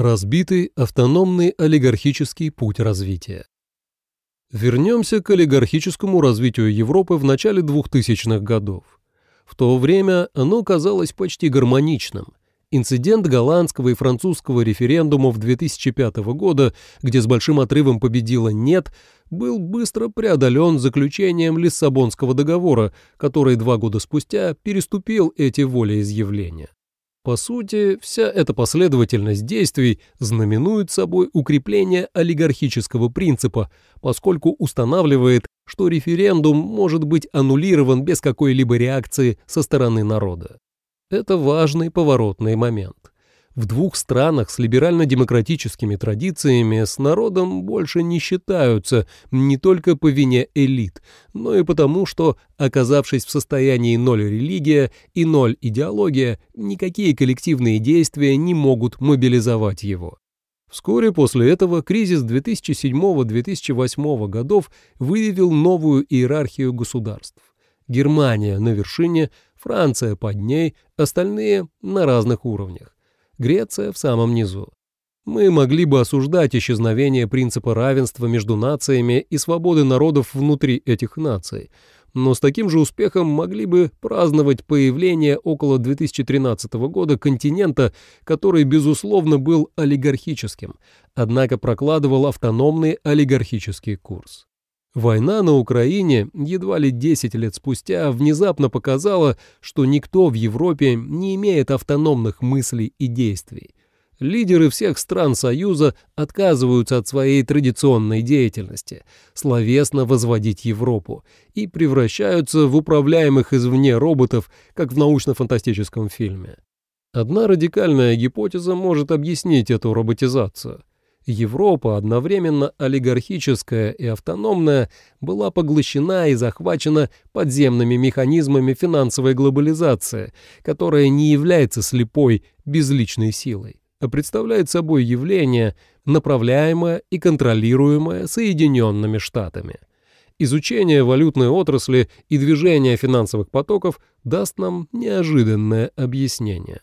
Разбитый автономный олигархический путь развития. Вернемся к олигархическому развитию Европы в начале 2000-х годов. В то время оно казалось почти гармоничным. Инцидент голландского и французского референдумов 2005 года, где с большим отрывом победила «нет», был быстро преодолен заключением Лиссабонского договора, который два года спустя переступил эти волеизъявления. По сути, вся эта последовательность действий знаменует собой укрепление олигархического принципа, поскольку устанавливает, что референдум может быть аннулирован без какой-либо реакции со стороны народа. Это важный поворотный момент. В двух странах с либерально-демократическими традициями с народом больше не считаются не только по вине элит, но и потому, что, оказавшись в состоянии ноль религия и ноль идеология, никакие коллективные действия не могут мобилизовать его. Вскоре после этого кризис 2007-2008 годов выявил новую иерархию государств. Германия на вершине, Франция под ней, остальные на разных уровнях. Греция в самом низу. Мы могли бы осуждать исчезновение принципа равенства между нациями и свободы народов внутри этих наций, но с таким же успехом могли бы праздновать появление около 2013 года континента, который, безусловно, был олигархическим, однако прокладывал автономный олигархический курс. Война на Украине едва ли 10 лет спустя внезапно показала, что никто в Европе не имеет автономных мыслей и действий. Лидеры всех стран Союза отказываются от своей традиционной деятельности, словесно возводить Европу, и превращаются в управляемых извне роботов, как в научно-фантастическом фильме. Одна радикальная гипотеза может объяснить эту роботизацию. Европа, одновременно олигархическая и автономная, была поглощена и захвачена подземными механизмами финансовой глобализации, которая не является слепой, безличной силой, а представляет собой явление, направляемое и контролируемое Соединенными Штатами. Изучение валютной отрасли и движения финансовых потоков даст нам неожиданное объяснение.